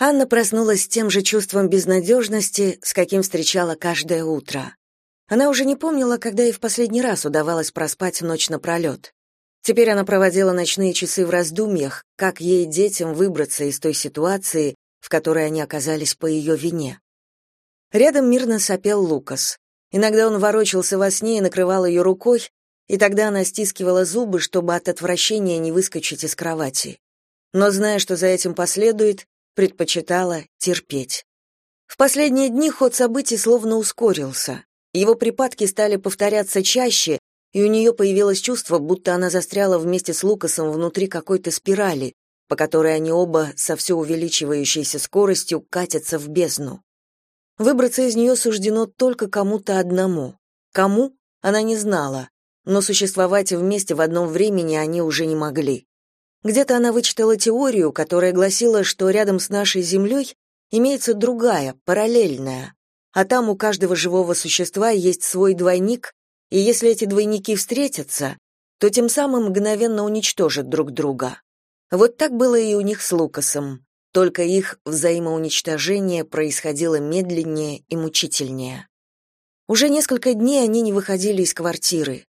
Анна проснулась с тем же чувством безнадежности, с каким встречала каждое утро. Она уже не помнила, когда ей в последний раз удавалось проспать ночь напролет. Теперь она проводила ночные часы в раздумьях, как ей, детям, выбраться из той ситуации, в которой они оказались по ее вине. Рядом мирно сопел Лукас. Иногда он ворочался во сне и накрывал ее рукой, и тогда она стискивала зубы, чтобы от отвращения не выскочить из кровати. Но, зная, что за этим последует, предпочитала терпеть. В последние дни ход событий словно ускорился. Его припадки стали повторяться чаще, и у нее появилось чувство, будто она застряла вместе с Лукасом внутри какой-то спирали, по которой они оба со все увеличивающейся скоростью катятся в бездну. Выбраться из нее суждено только кому-то одному. Кому? Она не знала, но существовать вместе в одном времени они уже не могли. Где-то она вычитала теорию, которая гласила, что рядом с нашей Землей имеется другая, параллельная, а там у каждого живого существа есть свой двойник, и если эти двойники встретятся, то тем самым мгновенно уничтожат друг друга. Вот так было и у них с Лукасом, только их взаимоуничтожение происходило медленнее и мучительнее. Уже несколько дней они не выходили из квартиры.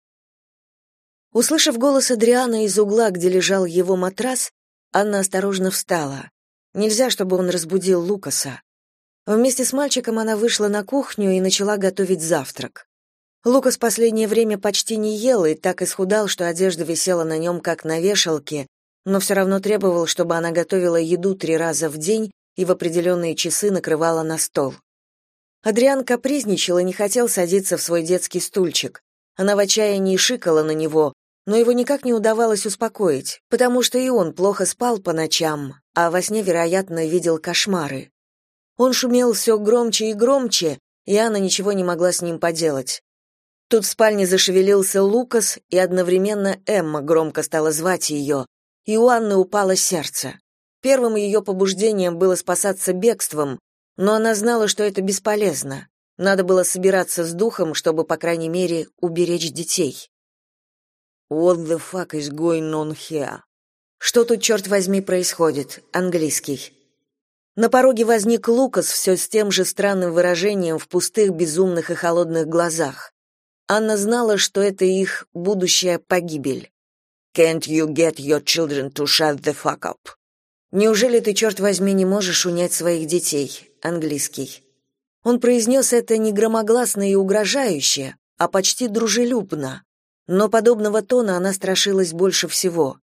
Услышав голос Адриана из угла, где лежал его матрас, Анна осторожно встала. Нельзя, чтобы он разбудил Лукаса. Вместе с мальчиком она вышла на кухню и начала готовить завтрак. Лукас последнее время почти не ел и так исхудал, что одежда висела на нем как на вешалке, но все равно требовал, чтобы она готовила еду три раза в день и в определенные часы накрывала на стол. Адриан капризничал и не хотел садиться в свой детский стульчик. Она в отчаянии шикала на него, но его никак не удавалось успокоить, потому что и он плохо спал по ночам, а во сне, вероятно, видел кошмары. Он шумел все громче и громче, и Анна ничего не могла с ним поделать. Тут в спальне зашевелился Лукас, и одновременно Эмма громко стала звать ее, и у Анны упало сердце. Первым ее побуждением было спасаться бегством, но она знала, что это бесполезно. Надо было собираться с духом, чтобы, по крайней мере, уберечь детей. What the fuck is going on here? Что тут, черт возьми, происходит? Английский. На пороге возник Лукас все с тем же странным выражением в пустых, безумных и холодных глазах. Анна знала, что это их будущая погибель. Can't you get your children to shut the fuck up? Неужели ты, черт возьми, не можешь унять своих детей? Английский. Он произнес это не громогласно и угрожающе, а почти дружелюбно но подобного тона она страшилась больше всего.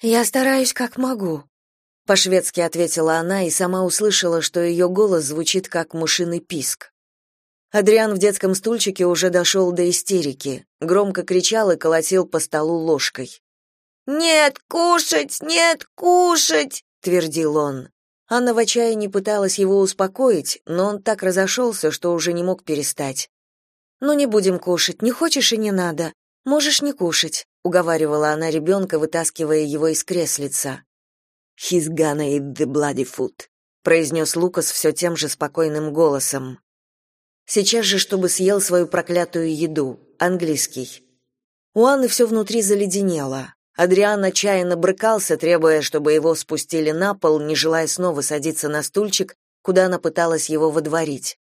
«Я стараюсь как могу», — по-шведски ответила она и сама услышала, что ее голос звучит как мушиный писк. Адриан в детском стульчике уже дошел до истерики, громко кричал и колотил по столу ложкой. «Нет, кушать! Нет, кушать!» — твердил он. Анна в отчаянии пыталась его успокоить, но он так разошелся, что уже не мог перестать. «Ну, не будем кушать, не хочешь и не надо. Можешь не кушать, уговаривала она ребенка, вытаскивая его из креслица. He's gonna eat the bloody food, произнес Лукас все тем же спокойным голосом. Сейчас же, чтобы съел свою проклятую еду, английский. У Анны все внутри заледенело. Адриан отчаянно брыкался, требуя, чтобы его спустили на пол, не желая снова садиться на стульчик, куда она пыталась его водворить.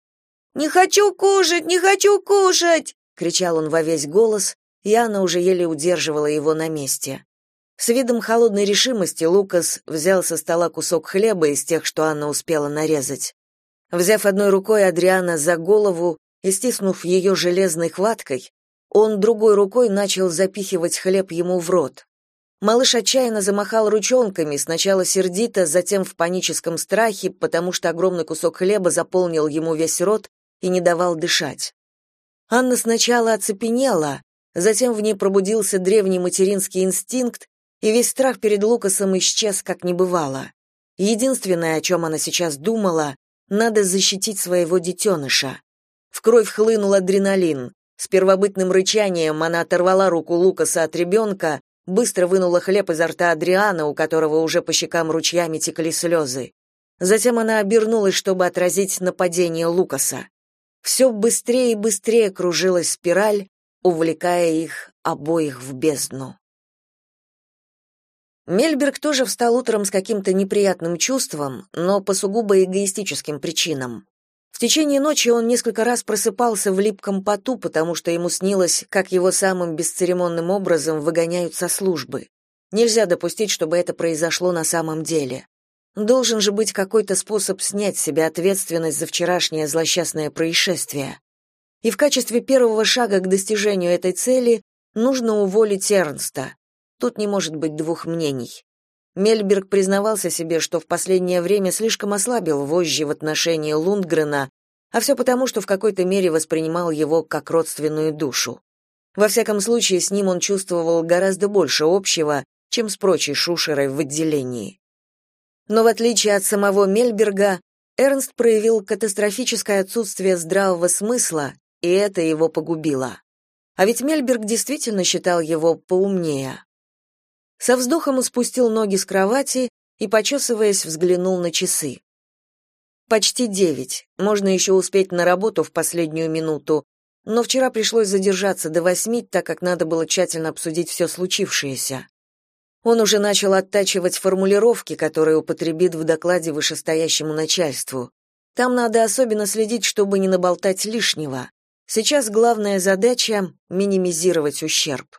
«Не хочу кушать! Не хочу кушать!» — кричал он во весь голос, Анна уже еле удерживала его на месте. С видом холодной решимости Лукас взял со стола кусок хлеба из тех, что Анна успела нарезать. Взяв одной рукой Адриана за голову и стиснув ее железной хваткой, он другой рукой начал запихивать хлеб ему в рот. Малыш отчаянно замахал ручонками, сначала сердито, затем в паническом страхе, потому что огромный кусок хлеба заполнил ему весь рот и не давал дышать. Анна сначала оцепенела, Затем в ней пробудился древний материнский инстинкт, и весь страх перед Лукасом исчез, как не бывало. Единственное, о чем она сейчас думала, надо защитить своего детеныша. В кровь хлынул адреналин. С первобытным рычанием она оторвала руку Лукаса от ребенка, быстро вынула хлеб изо рта Адриана, у которого уже по щекам ручьями текли слезы. Затем она обернулась, чтобы отразить нападение Лукаса. Все быстрее и быстрее кружилась спираль, увлекая их обоих в бездну. Мельберг тоже встал утром с каким-то неприятным чувством, но по сугубо эгоистическим причинам. В течение ночи он несколько раз просыпался в липком поту, потому что ему снилось, как его самым бесцеремонным образом выгоняют со службы. Нельзя допустить, чтобы это произошло на самом деле. Должен же быть какой-то способ снять с себя ответственность за вчерашнее злосчастное происшествие. И в качестве первого шага к достижению этой цели нужно уволить Эрнста. Тут не может быть двух мнений. Мельберг признавался себе, что в последнее время слишком ослабил вожжи в отношении Лундгрена, а все потому, что в какой-то мере воспринимал его как родственную душу. Во всяком случае, с ним он чувствовал гораздо больше общего, чем с прочей шушерой в отделении. Но в отличие от самого Мельберга, Эрнст проявил катастрофическое отсутствие здравого смысла, и это его погубило. А ведь Мельберг действительно считал его поумнее. Со вздохом он спустил ноги с кровати и, почесываясь, взглянул на часы. Почти девять. Можно еще успеть на работу в последнюю минуту, но вчера пришлось задержаться до восьми, так как надо было тщательно обсудить все случившееся. Он уже начал оттачивать формулировки, которые употребит в докладе вышестоящему начальству. Там надо особенно следить, чтобы не наболтать лишнего. Сейчас главная задача — минимизировать ущерб.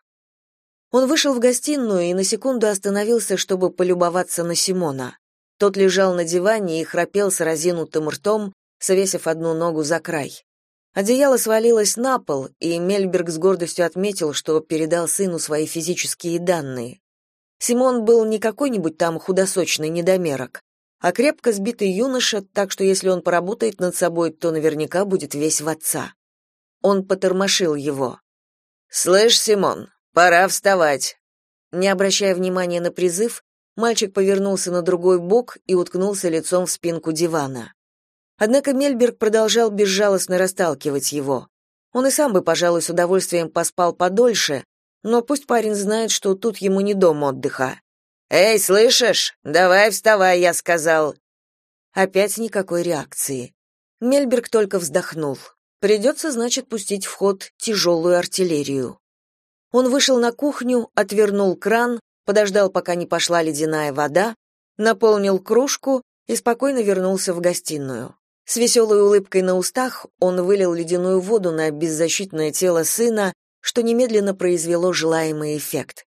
Он вышел в гостиную и на секунду остановился, чтобы полюбоваться на Симона. Тот лежал на диване и храпел с разинутым ртом, свесив одну ногу за край. Одеяло свалилось на пол, и Мельберг с гордостью отметил, что передал сыну свои физические данные. Симон был не какой-нибудь там худосочный недомерок, а крепко сбитый юноша, так что если он поработает над собой, то наверняка будет весь в отца. Он потормошил его. «Слышь, Симон, Пора вставать. Не обращая внимания на призыв, мальчик повернулся на другой бок и уткнулся лицом в спинку дивана. Однако Мельберг продолжал безжалостно расталкивать его. Он и сам бы, пожалуй, с удовольствием поспал подольше, но пусть парень знает, что тут ему не дом отдыха. «Эй, слышишь? Давай вставай», — я сказал. Опять никакой реакции. Мельберг только вздохнул. Придется, значит, пустить в ход тяжелую артиллерию. Он вышел на кухню, отвернул кран, подождал, пока не пошла ледяная вода, наполнил кружку и спокойно вернулся в гостиную. С веселой улыбкой на устах он вылил ледяную воду на беззащитное тело сына, что немедленно произвело желаемый эффект.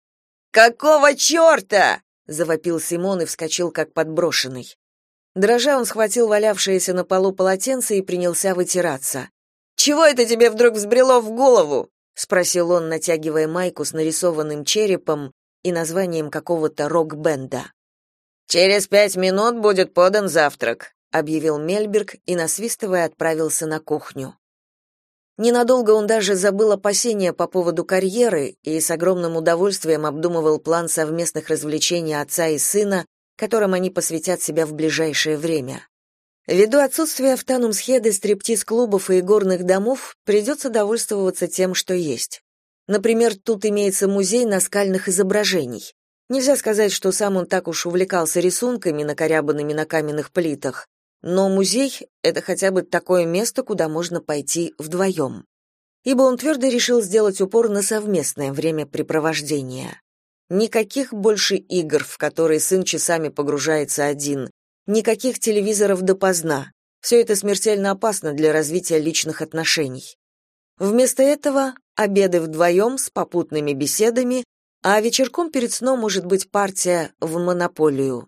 «Какого черта?» — завопил Симон и вскочил как подброшенный. Дрожа он схватил валявшееся на полу полотенце и принялся вытираться. «Чего это тебе вдруг взбрело в голову?» спросил он, натягивая майку с нарисованным черепом и названием какого-то рок-бенда. Через пять минут будет подан завтрак, объявил Мельберг и насвистывая отправился на кухню. Ненадолго он даже забыл опасения по поводу карьеры и с огромным удовольствием обдумывал план совместных развлечений отца и сына, которым они посвятят себя в ближайшее время. Ввиду отсутствия в Танумсхеде стриптиз-клубов и горных домов, придется довольствоваться тем, что есть. Например, тут имеется музей наскальных изображений. Нельзя сказать, что сам он так уж увлекался рисунками, накорябанными на каменных плитах, но музей — это хотя бы такое место, куда можно пойти вдвоем. Ибо он твердо решил сделать упор на совместное времяпрепровождение. Никаких больше игр, в которые сын часами погружается один, Никаких телевизоров допоздна. Все это смертельно опасно для развития личных отношений. Вместо этого обеды вдвоем с попутными беседами, а вечерком перед сном может быть партия в монополию.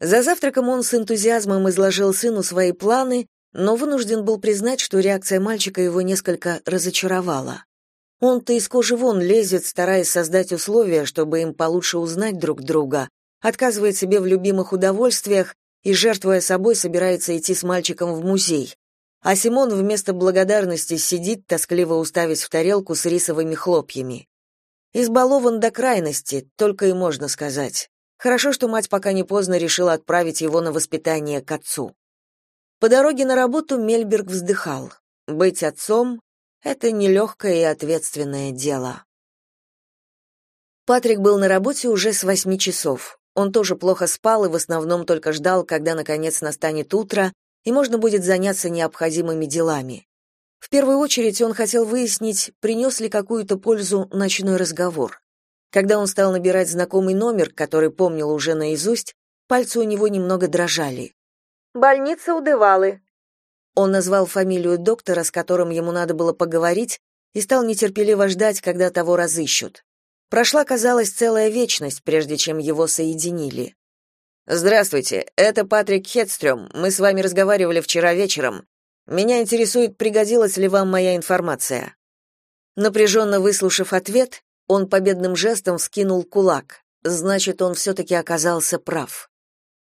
За завтраком он с энтузиазмом изложил сыну свои планы, но вынужден был признать, что реакция мальчика его несколько разочаровала. Он-то из кожи вон лезет, стараясь создать условия, чтобы им получше узнать друг друга, отказывает себе в любимых удовольствиях и, жертвуя собой, собирается идти с мальчиком в музей. А Симон вместо благодарности сидит, тоскливо уставясь в тарелку с рисовыми хлопьями. Избалован до крайности, только и можно сказать. Хорошо, что мать пока не поздно решила отправить его на воспитание к отцу. По дороге на работу Мельберг вздыхал. Быть отцом — это нелегкое и ответственное дело. Патрик был на работе уже с восьми часов. Он тоже плохо спал и в основном только ждал, когда наконец настанет утро, и можно будет заняться необходимыми делами. В первую очередь он хотел выяснить, принес ли какую-то пользу ночной разговор. Когда он стал набирать знакомый номер, который помнил уже наизусть, пальцы у него немного дрожали. «Больница Удывалы». Он назвал фамилию доктора, с которым ему надо было поговорить, и стал нетерпеливо ждать, когда того разыщут. Прошла, казалось, целая вечность, прежде чем его соединили. «Здравствуйте, это Патрик Хедстрём. Мы с вами разговаривали вчера вечером. Меня интересует, пригодилась ли вам моя информация». Напряженно выслушав ответ, он победным жестом вскинул кулак. Значит, он все-таки оказался прав.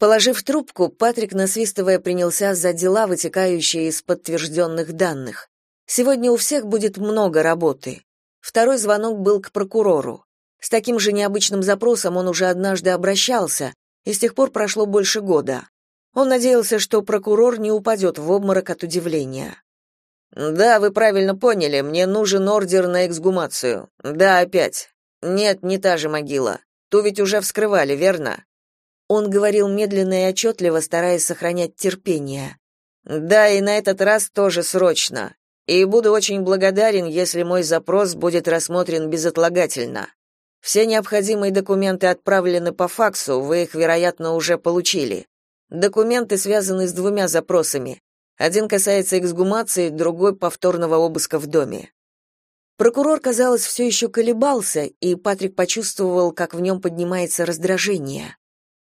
Положив трубку, Патрик, насвистывая, принялся за дела, вытекающие из подтвержденных данных. Сегодня у всех будет много работы. Второй звонок был к прокурору. С таким же необычным запросом он уже однажды обращался, и с тех пор прошло больше года. Он надеялся, что прокурор не упадет в обморок от удивления. Да, вы правильно поняли, мне нужен ордер на эксгумацию. Да, опять. Нет, не та же могила. Ту ведь уже вскрывали, верно? Он говорил медленно и отчетливо, стараясь сохранять терпение. Да, и на этот раз тоже срочно. И буду очень благодарен, если мой запрос будет рассмотрен безотлагательно. Все необходимые документы отправлены по факсу, вы их, вероятно, уже получили. Документы связаны с двумя запросами. Один касается эксгумации, другой повторного обыска в доме. Прокурор, казалось, все еще колебался, и Патрик почувствовал, как в нем поднимается раздражение.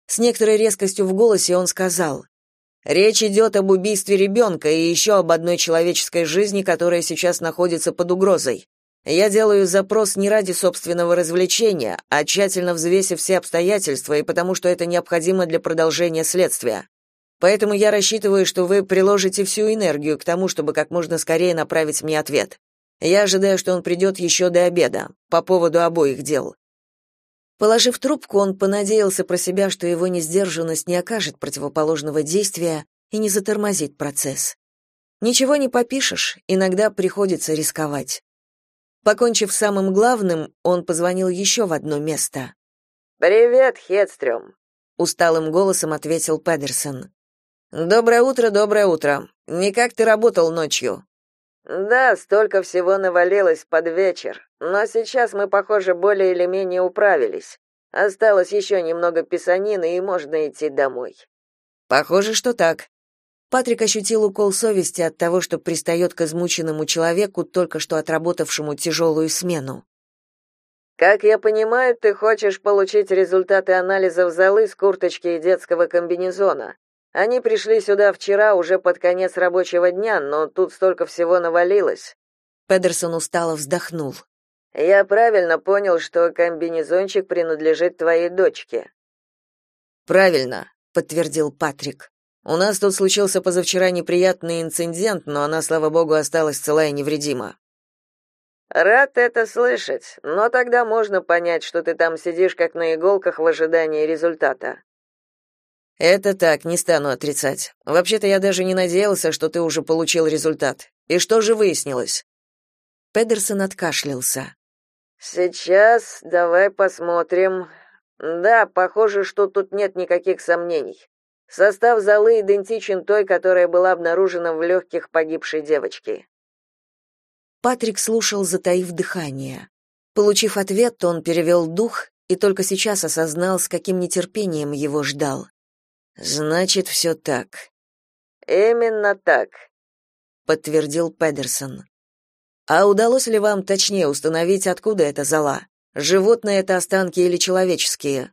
С некоторой резкостью в голосе он сказал: "Речь идет об убийстве ребенка и еще об одной человеческой жизни, которая сейчас находится под угрозой. Я делаю запрос не ради собственного развлечения, а тщательно взвесив все обстоятельства и потому, что это необходимо для продолжения следствия. Поэтому я рассчитываю, что вы приложите всю энергию к тому, чтобы как можно скорее направить мне ответ. Я ожидаю, что он придет еще до обеда, по поводу обоих дел». Положив трубку, он понадеялся про себя, что его несдержанность не окажет противоположного действия и не затормозит процесс. Ничего не попишешь, иногда приходится рисковать. Покончив с самым главным, он позвонил еще в одно место. «Привет, Хедстрём», — усталым голосом ответил Педерсон. Доброе утро, доброе утро. Никак ты работал ночью? Да, столько всего навалилось под вечер. Но сейчас мы, похоже, более или менее управились. Осталось еще немного писанины, и можно идти домой. Похоже, что так. Патрик ощутил укол совести от того, что пристает к измученному человеку, только что отработавшему тяжелую смену. Как я понимаю, ты хочешь получить результаты анализов золы с курточки и детского комбинезона. Они пришли сюда вчера уже под конец рабочего дня, но тут столько всего навалилось. Педерсон устало вздохнул. Я правильно понял, что комбинезончик принадлежит твоей дочке. Правильно, подтвердил Патрик. У нас тут случился позавчера неприятный инцидент, но она, слава богу, осталась цела и невредима. Рад это слышать, но тогда можно понять, что ты там сидишь как на иголках в ожидании результата. Это так, не стану отрицать. Вообще-то я даже не надеялся, что ты уже получил результат. И что же выяснилось? Педерсон откашлялся. Сейчас давай посмотрим. Да, похоже, что тут нет никаких сомнений. Состав золы идентичен той, которая была обнаружена в легких погибшей девочки. Патрик слушал, затаив дыхание. Получив ответ, он перевел дух и только сейчас осознал, с каким нетерпением его ждал. Значит, все так. Именно так, подтвердил Педерсон. А удалось ли вам точнее установить, откуда эта зола? Животные это останки или человеческие?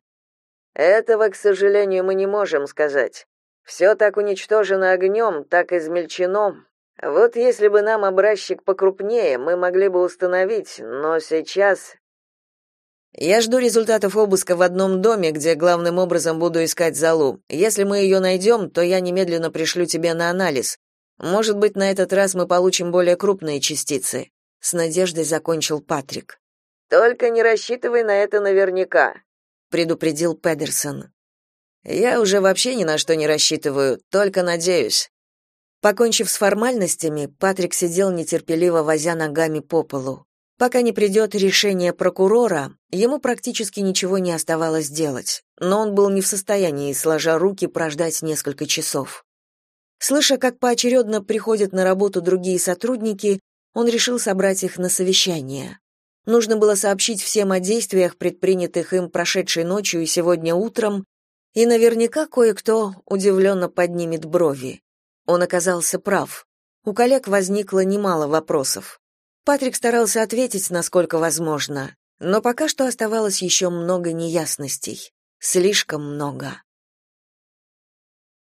Этого, к сожалению, мы не можем сказать. Все так уничтожено огнем, так измельчено. Вот если бы нам образчик покрупнее, мы могли бы установить, но сейчас я жду результатов обыска в одном доме, где главным образом буду искать залу. Если мы ее найдем, то я немедленно пришлю тебе на анализ. Может быть, на этот раз мы получим более крупные частицы. С надеждой закончил Патрик. Только не рассчитывай на это наверняка, предупредил Педерсон. Я уже вообще ни на что не рассчитываю, только надеюсь. Покончив с формальностями, Патрик сидел нетерпеливо возя ногами по полу. Пока не придет решение прокурора, ему практически ничего не оставалось делать, но он был не в состоянии, сложа руки, прождать несколько часов. Слыша, как поочередно приходят на работу другие сотрудники, он решил собрать их на совещание. Нужно было сообщить всем о действиях, предпринятых им прошедшей ночью и сегодня утром, и наверняка кое-кто удивленно поднимет брови. Он оказался прав. У коллег возникло немало вопросов. Патрик старался ответить, насколько возможно, но пока что оставалось еще много неясностей. Слишком много.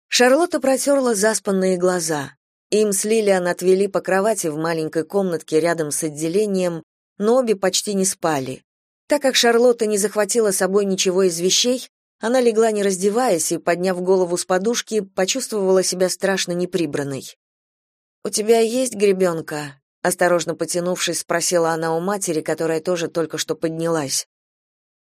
Шарлотта протерла заспанные глаза. Им с Лилиан отвели по кровати в маленькой комнатке рядом с отделением, но обе почти не спали. Так как Шарлотта не захватила с собой ничего из вещей, она легла не раздеваясь и, подняв голову с подушки, почувствовала себя страшно неприбранной. «У тебя есть гребенка?» Осторожно потянувшись, спросила она у матери, которая тоже только что поднялась.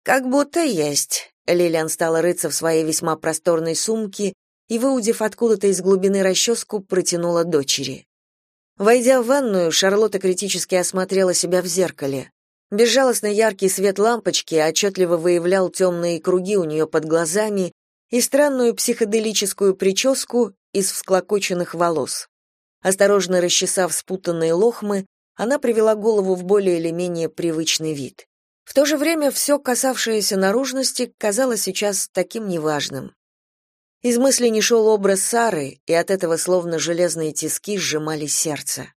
«Как будто есть». Лилиан стала рыться в своей весьма просторной сумке и, выудив откуда-то из глубины расческу, протянула дочери. Войдя в ванную, Шарлотта критически осмотрела себя в зеркале. Безжалостно яркий свет лампочки отчетливо выявлял темные круги у нее под глазами и странную психоделическую прическу из всклокоченных волос. Осторожно расчесав спутанные лохмы, она привела голову в более или менее привычный вид. В то же время все, касавшееся наружности, казалось сейчас таким неважным. Из мысли не шел образ Сары, и от этого словно железные тиски сжимали сердце.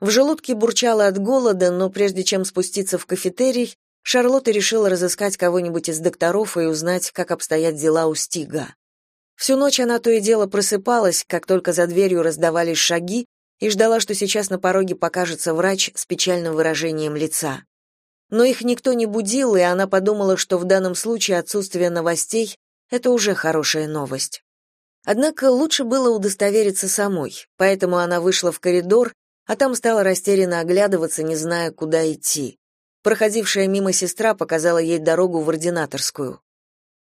В желудке бурчало от голода, но прежде чем спуститься в кафетерий, Шарлотта решила разыскать кого-нибудь из докторов и узнать, как обстоят дела у Стига. Всю ночь она то и дело просыпалась, как только за дверью раздавались шаги, и ждала, что сейчас на пороге покажется врач с печальным выражением лица. Но их никто не будил, и она подумала, что в данном случае отсутствие новостей — это уже хорошая новость. Однако лучше было удостовериться самой, поэтому она вышла в коридор, а там стала растерянно оглядываться, не зная, куда идти. Проходившая мимо сестра показала ей дорогу в ординаторскую.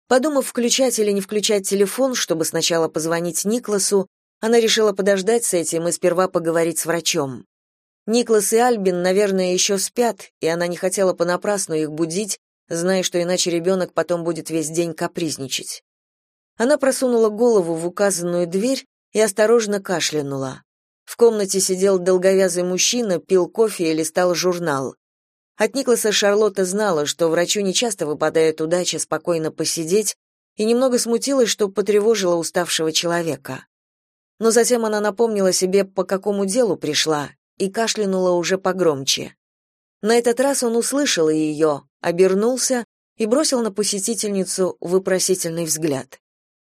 Подумав, включать или не включать телефон, чтобы сначала позвонить Никласу, она решила подождать с этим и сперва поговорить с врачом. Никлас и Альбин, наверное, еще спят, и она не хотела понапрасну их будить, зная, что иначе ребенок потом будет весь день капризничать. Она просунула голову в указанную дверь и осторожно кашлянула. В комнате сидел долговязый мужчина, пил кофе и листал журнал. От Никласа Шарлотта знала, что врачу нечасто выпадает удача спокойно посидеть, и немного смутилась, что потревожила уставшего человека. Но затем она напомнила себе, по какому делу пришла, и кашлянула уже погромче. На этот раз он услышал ее, обернулся и бросил на посетительницу вопросительный взгляд.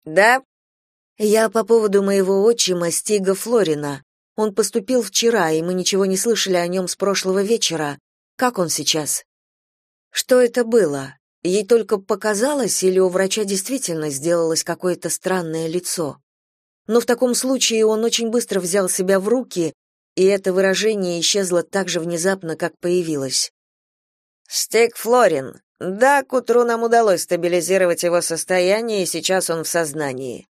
«Да?» «Я по поводу моего отчима Стига Флорина. Он поступил вчера, и мы ничего не слышали о нем с прошлого вечера. Как он сейчас? Что это было? Ей только показалось или у врача действительно сделалось какое-то странное лицо? Но в таком случае он очень быстро взял себя в руки, и это выражение исчезло так же внезапно, как появилось. «Стек Флорин. Да, к утру нам удалось стабилизировать его состояние, и сейчас он в сознании».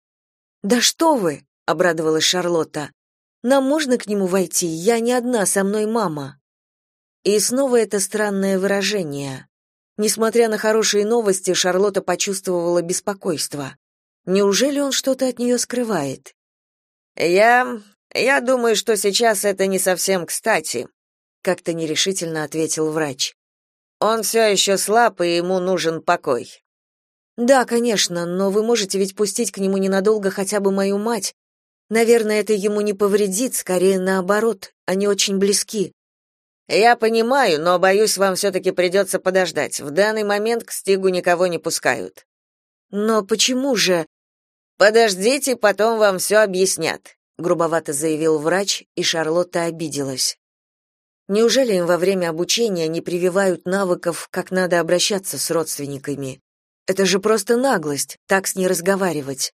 «Да что вы!» — обрадовалась Шарлотта. «Нам можно к нему войти? Я не одна, со мной мама». И снова это странное выражение. Несмотря на хорошие новости, Шарлотта почувствовала беспокойство. Неужели он что-то от нее скрывает? Я я думаю, что сейчас это не совсем кстати, как-то нерешительно ответил врач. Он все еще слаб, и ему нужен покой. Да, конечно, но вы можете ведь пустить к нему ненадолго хотя бы мою мать. Наверное, это ему не повредит, скорее наоборот. Они очень близки. Я понимаю, но боюсь, вам все-таки придется подождать. В данный момент к Стигу никого не пускают. Но почему же? Подождите, потом вам все объяснят, грубовато заявил врач, и Шарлотта обиделась. Неужели им во время обучения не прививают навыков, как надо обращаться с родственниками? Это же просто наглость, так с ней разговаривать.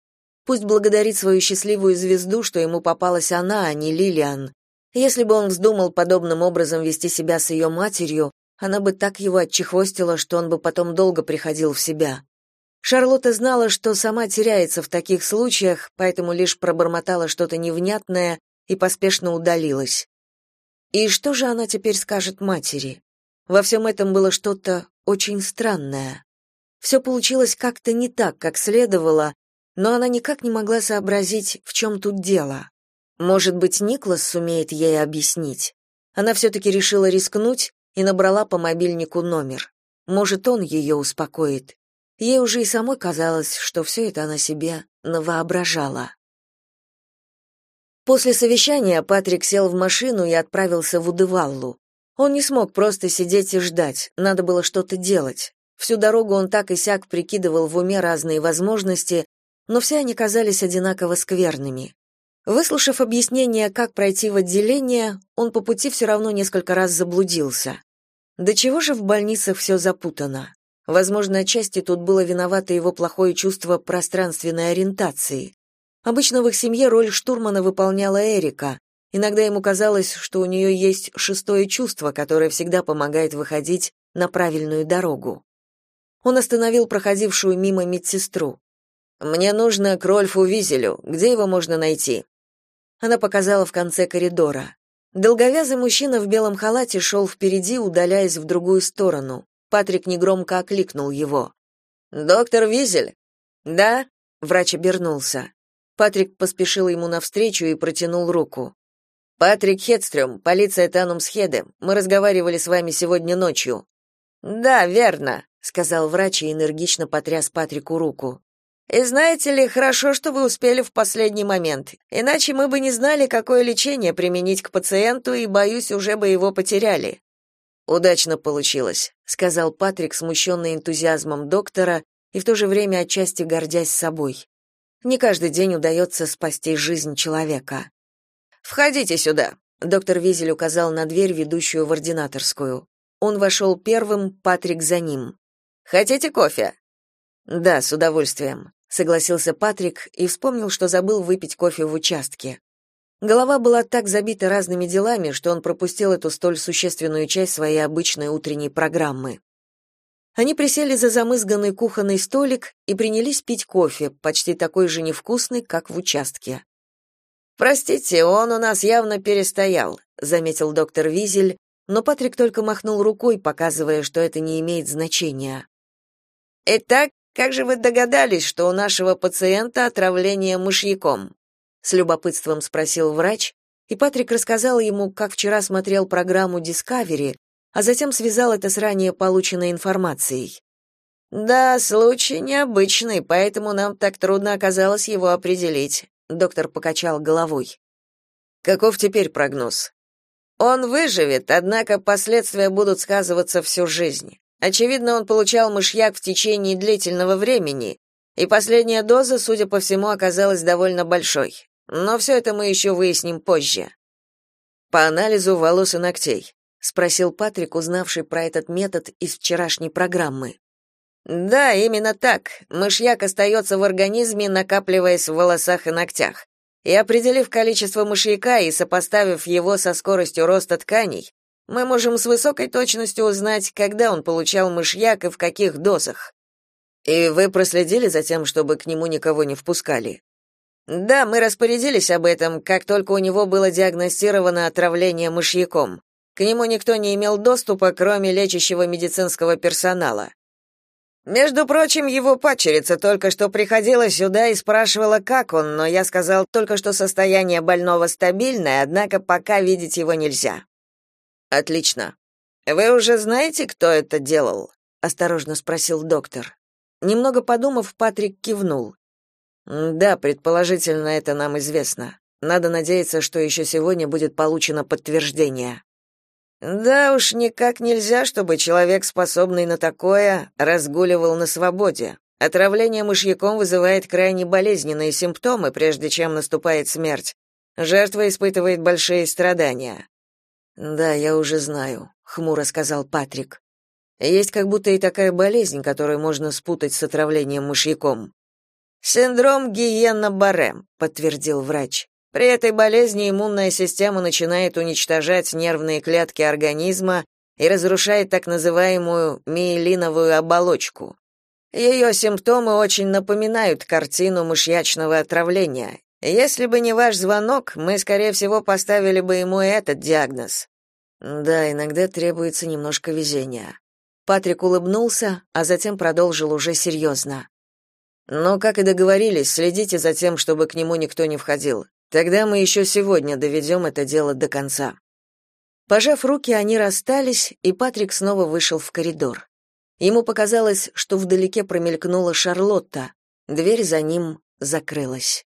Пусть благодарит свою счастливую звезду, что ему попалась она, а не Лилиан. Если бы он вздумал подобным образом вести себя с ее матерью, она бы так его отчехвостила, что он бы потом долго приходил в себя. Шарлотта знала, что сама теряется в таких случаях, поэтому лишь пробормотала что-то невнятное и поспешно удалилась. И что же она теперь скажет матери? Во всем этом было что-то очень странное. Все получилось как-то не так, как следовало, но она никак не могла сообразить, в чем тут дело. Может быть, Никлас сумеет ей объяснить. Она все-таки решила рискнуть и набрала по мобильнику номер. Может, он ее успокоит. Ей уже и самой казалось, что все это она себе навоображала. После совещания Патрик сел в машину и отправился в Удываллу. Он не смог просто сидеть и ждать, надо было что-то делать. Всю дорогу он так и сяк прикидывал в уме разные возможности, но все они казались одинаково скверными. Выслушав объяснение, как пройти в отделение, он по пути все равно несколько раз заблудился. До чего же в больницах все запутано? Возможно, отчасти тут было виновато его плохое чувство пространственной ориентации. Обычно в их семье роль штурмана выполняла Эрика. Иногда ему казалось, что у нее есть шестое чувство, которое всегда помогает выходить на правильную дорогу. Он остановил проходившую мимо медсестру. «Мне нужно к Рольфу Визелю. Где его можно найти?» Она показала в конце коридора. Долговязый мужчина в белом халате шел впереди, удаляясь в другую сторону. Патрик негромко окликнул его. «Доктор Визель?» «Да?» — врач обернулся. Патрик поспешил ему навстречу и протянул руку. «Патрик Хедстрём, полиция Танумсхеде. Мы разговаривали с вами сегодня ночью». «Да, верно», — сказал врач и энергично потряс Патрику руку. И знаете ли, хорошо, что вы успели в последний момент. Иначе мы бы не знали, какое лечение применить к пациенту, и боюсь, уже бы его потеряли. Удачно получилось, сказал Патрик, смущенный энтузиазмом доктора и в то же время отчасти гордясь собой. Не каждый день удается спасти жизнь человека. Входите сюда, доктор Визель указал на дверь, ведущую в ординаторскую. Он вошел первым, Патрик за ним. Хотите кофе? Да, с удовольствием, согласился Патрик и вспомнил, что забыл выпить кофе в участке. Голова была так забита разными делами, что он пропустил эту столь существенную часть своей обычной утренней программы. Они присели за замызганный кухонный столик и принялись пить кофе, почти такой же невкусный, как в участке. Простите, он у нас явно перестоял, заметил доктор Визель, но Патрик только махнул рукой, показывая, что это не имеет значения. Итак, как же вы догадались, что у нашего пациента отравление мышьяком? С любопытством спросил врач, и Патрик рассказал ему, как вчера смотрел программу Discovery, а затем связал это с ранее полученной информацией. Да, случай необычный, поэтому нам так трудно оказалось его определить, доктор покачал головой. Каков теперь прогноз? Он выживет, однако последствия будут сказываться всю жизнь. Очевидно, он получал мышьяк в течение длительного времени, и последняя доза, судя по всему, оказалась довольно большой. Но все это мы еще выясним позже. По анализу волос и ногтей, спросил Патрик, узнавший про этот метод из вчерашней программы. Да, именно так. Мышьяк остается в организме, накапливаясь в волосах и ногтях. И определив количество мышьяка и сопоставив его со скоростью роста тканей, мы можем с высокой точностью узнать, когда он получал мышьяк и в каких дозах. И вы проследили за тем, чтобы к нему никого не впускали? Да, мы распорядились об этом, как только у него было диагностировано отравление мышьяком. К нему никто не имел доступа, кроме лечащего медицинского персонала. Между прочим, его падчерица только что приходила сюда и спрашивала, как он, но я сказал только, что состояние больного стабильное, однако пока видеть его нельзя. Отлично. Вы уже знаете, кто это делал? осторожно спросил доктор. Немного подумав, Патрик кивнул. Да, предположительно, это нам известно. Надо надеяться, что еще сегодня будет получено подтверждение. Да уж никак нельзя, чтобы человек, способный на такое, разгуливал на свободе. Отравление мышьяком вызывает крайне болезненные симптомы, прежде чем наступает смерть. Жертва испытывает большие страдания. Да, я уже знаю, хмуро сказал Патрик. Есть как будто и такая болезнь, которую можно спутать с отравлением мышьяком. Синдром Гиенна-Барре, подтвердил врач. При этой болезни иммунная система начинает уничтожать нервные клетки организма и разрушает так называемую миелиновую оболочку. Ее симптомы очень напоминают картину мышьячного отравления, если бы не ваш звонок, мы, скорее всего, поставили бы ему этот диагноз. Да, иногда требуется немножко везения. Патрик улыбнулся, а затем продолжил уже серьезно. Но, как и договорились, следите за тем, чтобы к нему никто не входил. Тогда мы еще сегодня доведем это дело до конца». Пожав руки, они расстались, и Патрик снова вышел в коридор. Ему показалось, что вдалеке промелькнула Шарлотта. Дверь за ним закрылась.